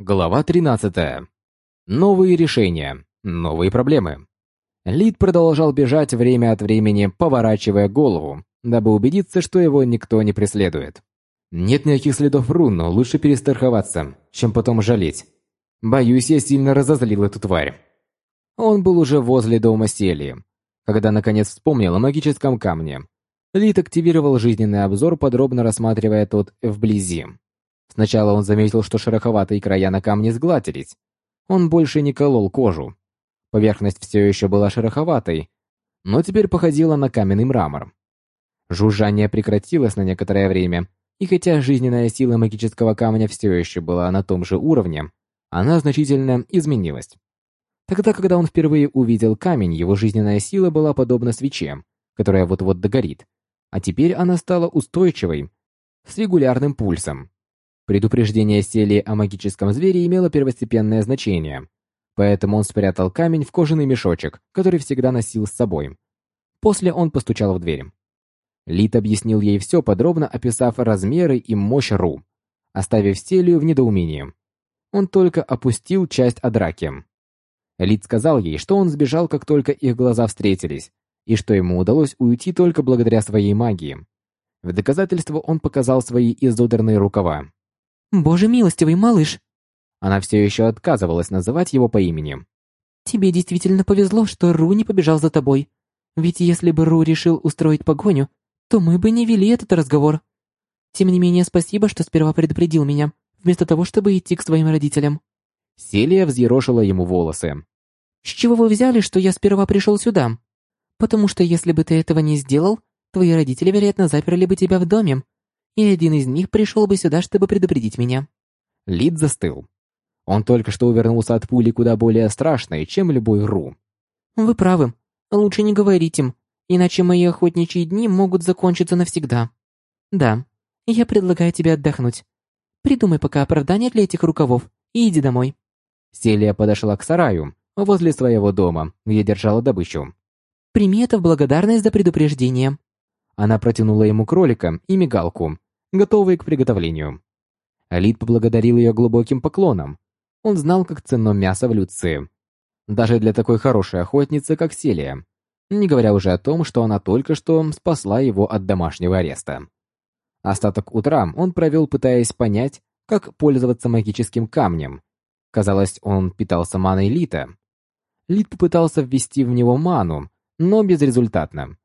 Глава 13. Новые решения, новые проблемы. Лид продолжал бежать время от времени, поворачивая голову, дабы убедиться, что его никто не преследует. Нет никаких следов рун, но лучше перестраховаться, чем потом жалеть. Боюсь, я сильно разозлил эту тварь. Он был уже возле дома Селии, когда наконец вспомнил о магическом камне. Лид активировал жизненный обзор, подробно рассматривая тот вблизи. Сначала он заметил, что шероховатые края на камне сгладились. Он больше не колол кожу. Поверхность все еще была шероховатой, но теперь походила на каменный мрамор. Жужжание прекратилось на некоторое время, и хотя жизненная сила магического камня все еще была на том же уровне, она значительно изменилась. Тогда, когда он впервые увидел камень, его жизненная сила была подобна свече, которая вот-вот догорит, а теперь она стала устойчивой, с регулярным пульсом. Предупреждение Сели о магическом звере имело первостепенное значение, поэтому он спрятал камень в кожаный мешочек, который всегда носил с собой. После он постучал в дверь. Лит объяснил ей все, подробно описав размеры и мощь Ру, оставив Селию в недоумении. Он только опустил часть о драке. Лит сказал ей, что он сбежал, как только их глаза встретились, и что ему удалось уйти только благодаря своей магии. В доказательство он показал свои изодранные рукава. «Боже милостивый, малыш!» Она все еще отказывалась называть его по имени. «Тебе действительно повезло, что Ру не побежал за тобой. Ведь если бы Ру решил устроить погоню, то мы бы не вели этот разговор. Тем не менее, спасибо, что сперва предупредил меня, вместо того, чтобы идти к своим родителям». Селия взъерошила ему волосы. «С чего вы взяли, что я сперва пришел сюда? Потому что если бы ты этого не сделал, твои родители, вероятно, заперли бы тебя в доме, и один из них пришел бы сюда, чтобы предупредить меня». Лид застыл. Он только что увернулся от пули куда более страшной, чем любой Ру. «Вы правы. Лучше не говорить им, иначе мои охотничьи дни могут закончиться навсегда. Да, я предлагаю тебе отдохнуть. Придумай пока оправдание для этих рукавов и иди домой». Селия подошла к сараю, возле своего дома, где держала добычу. «Прими это в благодарность за предупреждение». Она протянула ему кролика и мигалку, готовые к приготовлению. Алит поблагодарил ее глубоким поклоном. Он знал, как ценно мясо в Люции. Даже для такой хорошей охотницы, как Селия. Не говоря уже о том, что она только что спасла его от домашнего ареста. Остаток утра он провел, пытаясь понять, как пользоваться магическим камнем. Казалось, он питался маной Лита. Лит попытался ввести в него ману, но безрезультатно.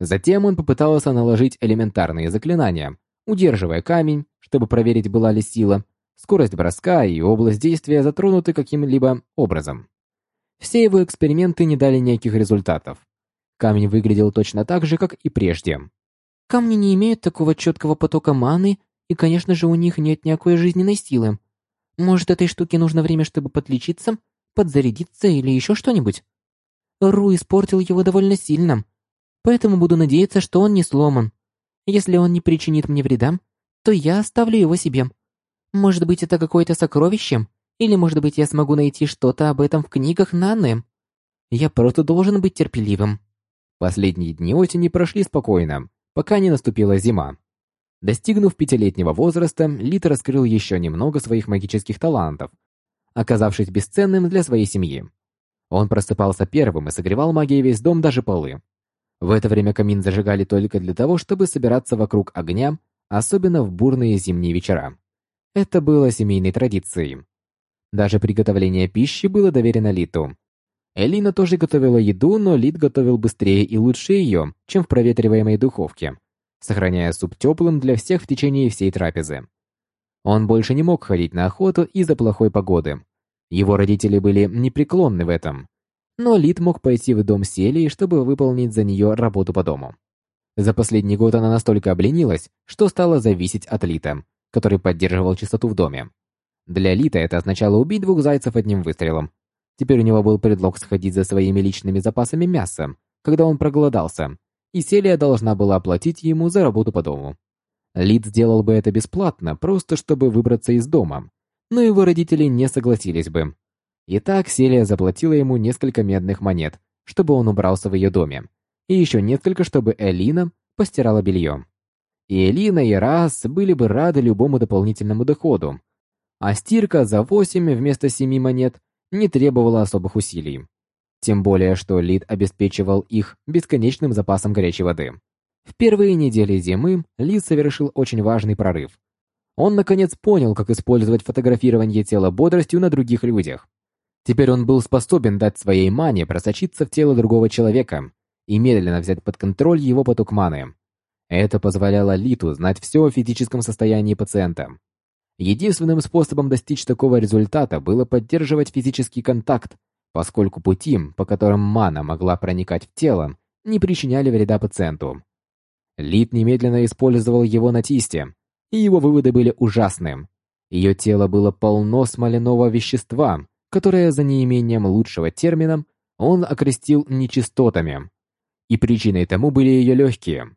Затем он попытался наложить элементарные заклинания, удерживая камень, чтобы проверить, была ли сила, скорость броска и область действия затронуты каким-либо образом. Все его эксперименты не дали никаких результатов. Камень выглядел точно так же, как и прежде. Камни не имеют такого четкого потока маны, и, конечно же, у них нет никакой жизненной силы. Может, этой штуке нужно время, чтобы подлечиться, подзарядиться или еще что-нибудь? Ру испортил его довольно сильно, поэтому буду надеяться, что он не сломан. Если он не причинит мне вреда, то я оставлю его себе. Может быть, это какое-то сокровище? Или, может быть, я смогу найти что-то об этом в книгах Нанны? Я просто должен быть терпеливым. Последние дни осени прошли спокойно, пока не наступила зима. Достигнув пятилетнего возраста, Лит раскрыл еще немного своих магических талантов, оказавшись бесценным для своей семьи. Он просыпался первым и согревал магией весь дом, даже полы. В это время камин зажигали только для того, чтобы собираться вокруг огня, особенно в бурные зимние вечера. Это было семейной традицией. Даже приготовление пищи было доверено Литу. Элина тоже готовила еду, но Лит готовил быстрее и лучше ее, чем в проветриваемой духовке, сохраняя суп теплым для всех в течение всей трапезы. Он больше не мог ходить на охоту из-за плохой погоды. Его родители были непреклонны в этом, но Лид мог пойти в дом Селии, чтобы выполнить за нее работу по дому. За последний год она настолько обленилась, что стала зависеть от Лита, который поддерживал чистоту в доме. Для Лита это означало убить двух зайцев одним выстрелом. Теперь у него был предлог сходить за своими личными запасами мяса, когда он проголодался, и Селия должна была оплатить ему за работу по дому. Лид сделал бы это бесплатно, просто чтобы выбраться из дома, но его родители не согласились бы, Итак, Селия заплатила ему несколько медных монет, чтобы он убрался в ее доме, и еще несколько, чтобы Элина постирала белье. И Элина, и Раз были бы рады любому дополнительному доходу. а стирка за 8 вместо 7 монет не требовала особых усилий. Тем более, что Лид обеспечивал их бесконечным запасом горячей воды. В первые недели зимы Лид совершил очень важный прорыв. Он, наконец, понял, как использовать фотографирование тела бодростью на других людях. Теперь он был способен дать своей мане просочиться в тело другого человека и медленно взять под контроль его поток маны. Это позволяло Литу знать все о физическом состоянии пациента. Единственным способом достичь такого результата было поддерживать физический контакт, поскольку пути, по которым мана могла проникать в тело, не причиняли вреда пациенту. Лит немедленно использовал его на тисте, и его выводы были ужасны. Ее тело было полно смоляного вещества, которое за неимением лучшего термина он окрестил нечистотами. И причиной тому были ее легкие.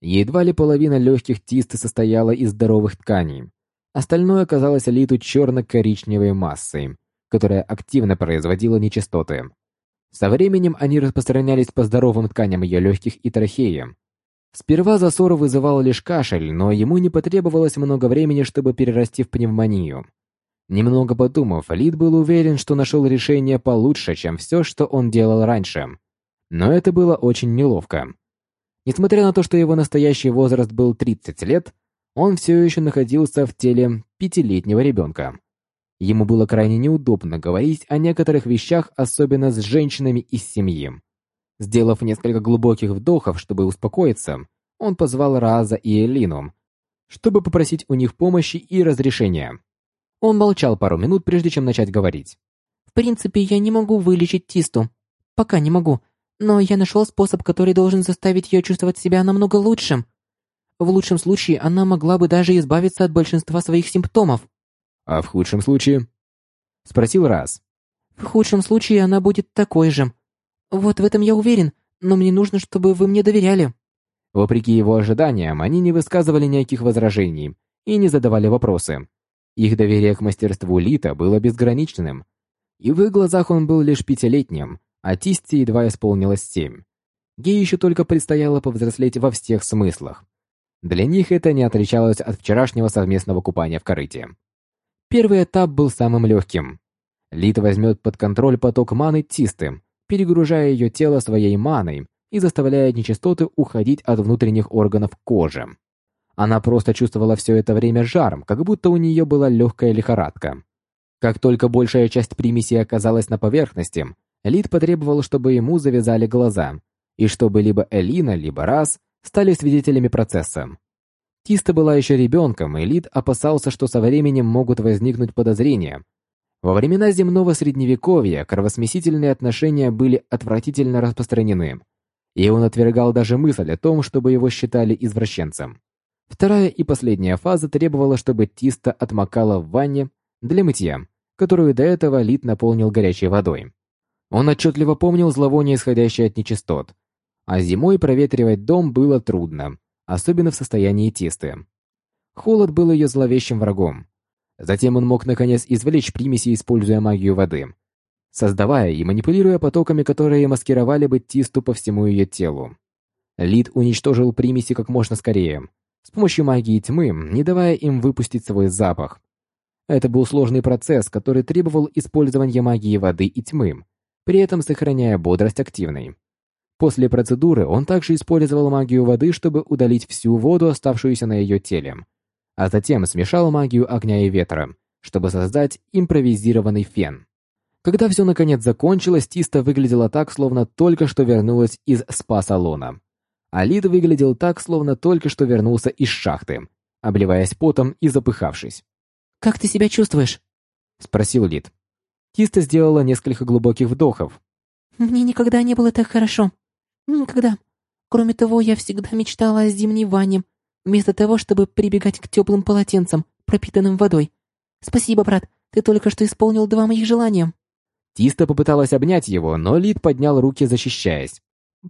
Едва ли половина легких тисты состояла из здоровых тканей. Остальное оказалось Литу черно-коричневой массой, которая активно производила нечистоты. Со временем они распространялись по здоровым тканям ее легких и трахеи. Сперва засор вызывал лишь кашель, но ему не потребовалось много времени, чтобы перерасти в пневмонию. Немного подумав, Лид был уверен, что нашел решение получше, чем все, что он делал раньше. Но это было очень неловко. Несмотря на то, что его настоящий возраст был 30 лет, он все еще находился в теле пятилетнего ребенка. Ему было крайне неудобно говорить о некоторых вещах, особенно с женщинами из семьи. Сделав несколько глубоких вдохов, чтобы успокоиться, он позвал Раза и Элину, чтобы попросить у них помощи и разрешения. Он молчал пару минут, прежде чем начать говорить. «В принципе, я не могу вылечить Тисту. Пока не могу. Но я нашел способ, который должен заставить ее чувствовать себя намного лучше. В лучшем случае она могла бы даже избавиться от большинства своих симптомов. «А в худшем случае?» — спросил Раз. «В худшем случае она будет такой же. Вот в этом я уверен, но мне нужно, чтобы вы мне доверяли». Вопреки его ожиданиям, они не высказывали никаких возражений и не задавали вопросы. Их доверие к мастерству Лита было безграничным, и в их глазах он был лишь пятилетним, а Тисти едва исполнилось семь. Ей еще только предстояло повзрослеть во всех смыслах. Для них это не отличалось от вчерашнего совместного купания в корыте. Первый этап был самым легким. Лит возьмет под контроль поток маны Тисты, перегружая ее тело своей маной и заставляя нечистоты уходить от внутренних органов кожи. Она просто чувствовала все это время жаром, как будто у нее была легкая лихорадка. Как только большая часть примеси оказалась на поверхности, Лид потребовал, чтобы ему завязали глаза, и чтобы либо Элина, либо Раз стали свидетелями процесса. Тиста была еще ребенком, и Лид опасался, что со временем могут возникнуть подозрения. Во времена земного средневековья кровосмесительные отношения были отвратительно распространены, и он отвергал даже мысль о том, чтобы его считали извращенцем. Вторая и последняя фаза требовала, чтобы Тиста отмокала в ванне для мытья, которую до этого Лид наполнил горячей водой. Он отчетливо помнил зловоние, исходящее от нечистот, а зимой проветривать дом было трудно, особенно в состоянии тесты. Холод был ее зловещим врагом. Затем он мог наконец извлечь примеси, используя магию воды, создавая и манипулируя потоками, которые маскировали бы Тисту по всему ее телу. Лид уничтожил примеси как можно скорее, с помощью магии тьмы, не давая им выпустить свой запах. Это был сложный процесс, который требовал использования магии воды и тьмы, при этом сохраняя бодрость активной. После процедуры он также использовал магию воды, чтобы удалить всю воду, оставшуюся на ее теле, а затем смешал магию огня и ветра, чтобы создать импровизированный фен. Когда все наконец закончилось, Тиста выглядела так, словно только что вернулась из спа-салона. А Лид выглядел так, словно только что вернулся из шахты, обливаясь потом и запыхавшись. «Как ты себя чувствуешь?» — спросил Лид. Тиста сделала несколько глубоких вдохов. «Мне никогда не было так хорошо», Никогда. Кроме того, я всегда мечтала о зимней ванне, вместо того, чтобы прибегать к теплым полотенцам, пропитанным водой. Спасибо, брат, ты только что исполнил два моих желания. Тиста попыталась обнять его, но Лид поднял руки, защищаясь.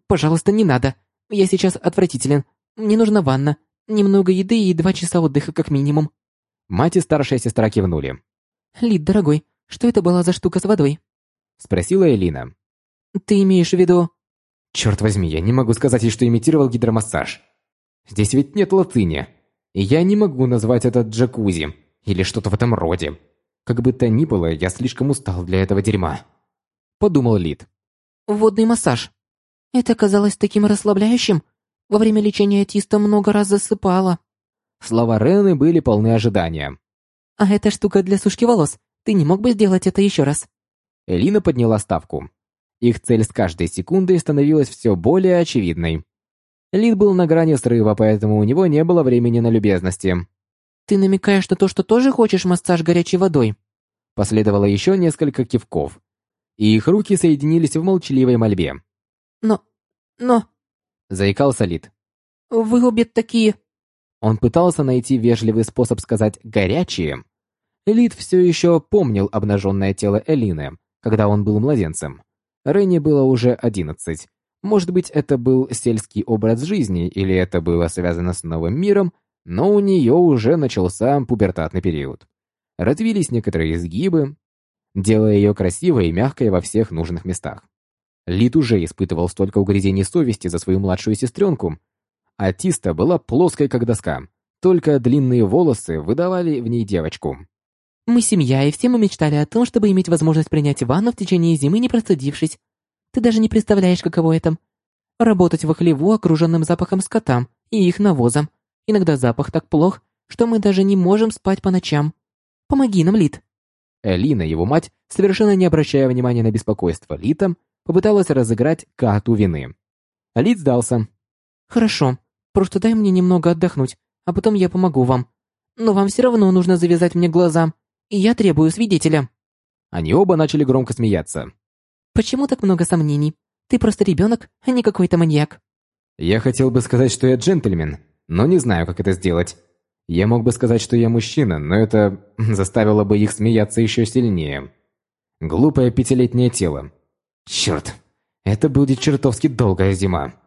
«Пожалуйста, не надо. Я сейчас отвратителен. Мне нужна ванна, немного еды и два часа отдыха как минимум». Мать и старшая сестра кивнули. «Лид, дорогой, что это была за штука с водой?» Спросила Элина. «Ты имеешь в виду...» Черт возьми, я не могу сказать ей, что имитировал гидромассаж. Здесь ведь нет латыни. И я не могу назвать это джакузи или что-то в этом роде. Как бы то ни было, я слишком устал для этого дерьма. Подумал Лид. Водный массаж. Это казалось таким расслабляющим. Во время лечения Тиста много раз засыпала. Слова Рены были полны ожидания. А эта штука для сушки волос. Ты не мог бы сделать это еще раз? Элина подняла ставку. Их цель с каждой секундой становилась все более очевидной. Лид был на грани срыва, поэтому у него не было времени на любезности. «Ты намекаешь на то, что тоже хочешь массаж горячей водой?» Последовало еще несколько кивков, и их руки соединились в молчаливой мольбе. «Но... но...» — заикался Лид. «Вы обе такие...» Он пытался найти вежливый способ сказать «горячие». Лид все еще помнил обнаженное тело Элины, когда он был младенцем. Ренни было уже одиннадцать. Может быть, это был сельский образ жизни, или это было связано с новым миром, но у нее уже начался пубертатный период. Развились некоторые изгибы, делая ее красивой и мягкой во всех нужных местах. Лид уже испытывал столько угрызений совести за свою младшую сестренку, а Тиста была плоской, как доска, только длинные волосы выдавали в ней девочку. Мы семья, и все мы мечтали о том, чтобы иметь возможность принять ванну в течение зимы, не простудившись. Ты даже не представляешь, каково это. Работать в хлеву, окруженным запахом скота и их навозом. Иногда запах так плох, что мы даже не можем спать по ночам. Помоги нам, Лит. Элина, его мать, совершенно не обращая внимания на беспокойство Лита, попыталась разыграть карту вины. Лит сдался. «Хорошо, просто дай мне немного отдохнуть, а потом я помогу вам. Но вам все равно нужно завязать мне глаза и я требую свидетеля». Они оба начали громко смеяться. «Почему так много сомнений? Ты просто ребенок, а не какой-то маньяк». «Я хотел бы сказать, что я джентльмен, но не знаю, как это сделать. Я мог бы сказать, что я мужчина, но это заставило бы их смеяться еще сильнее. Глупое пятилетнее тело. Черт, это будет чертовски долгая зима».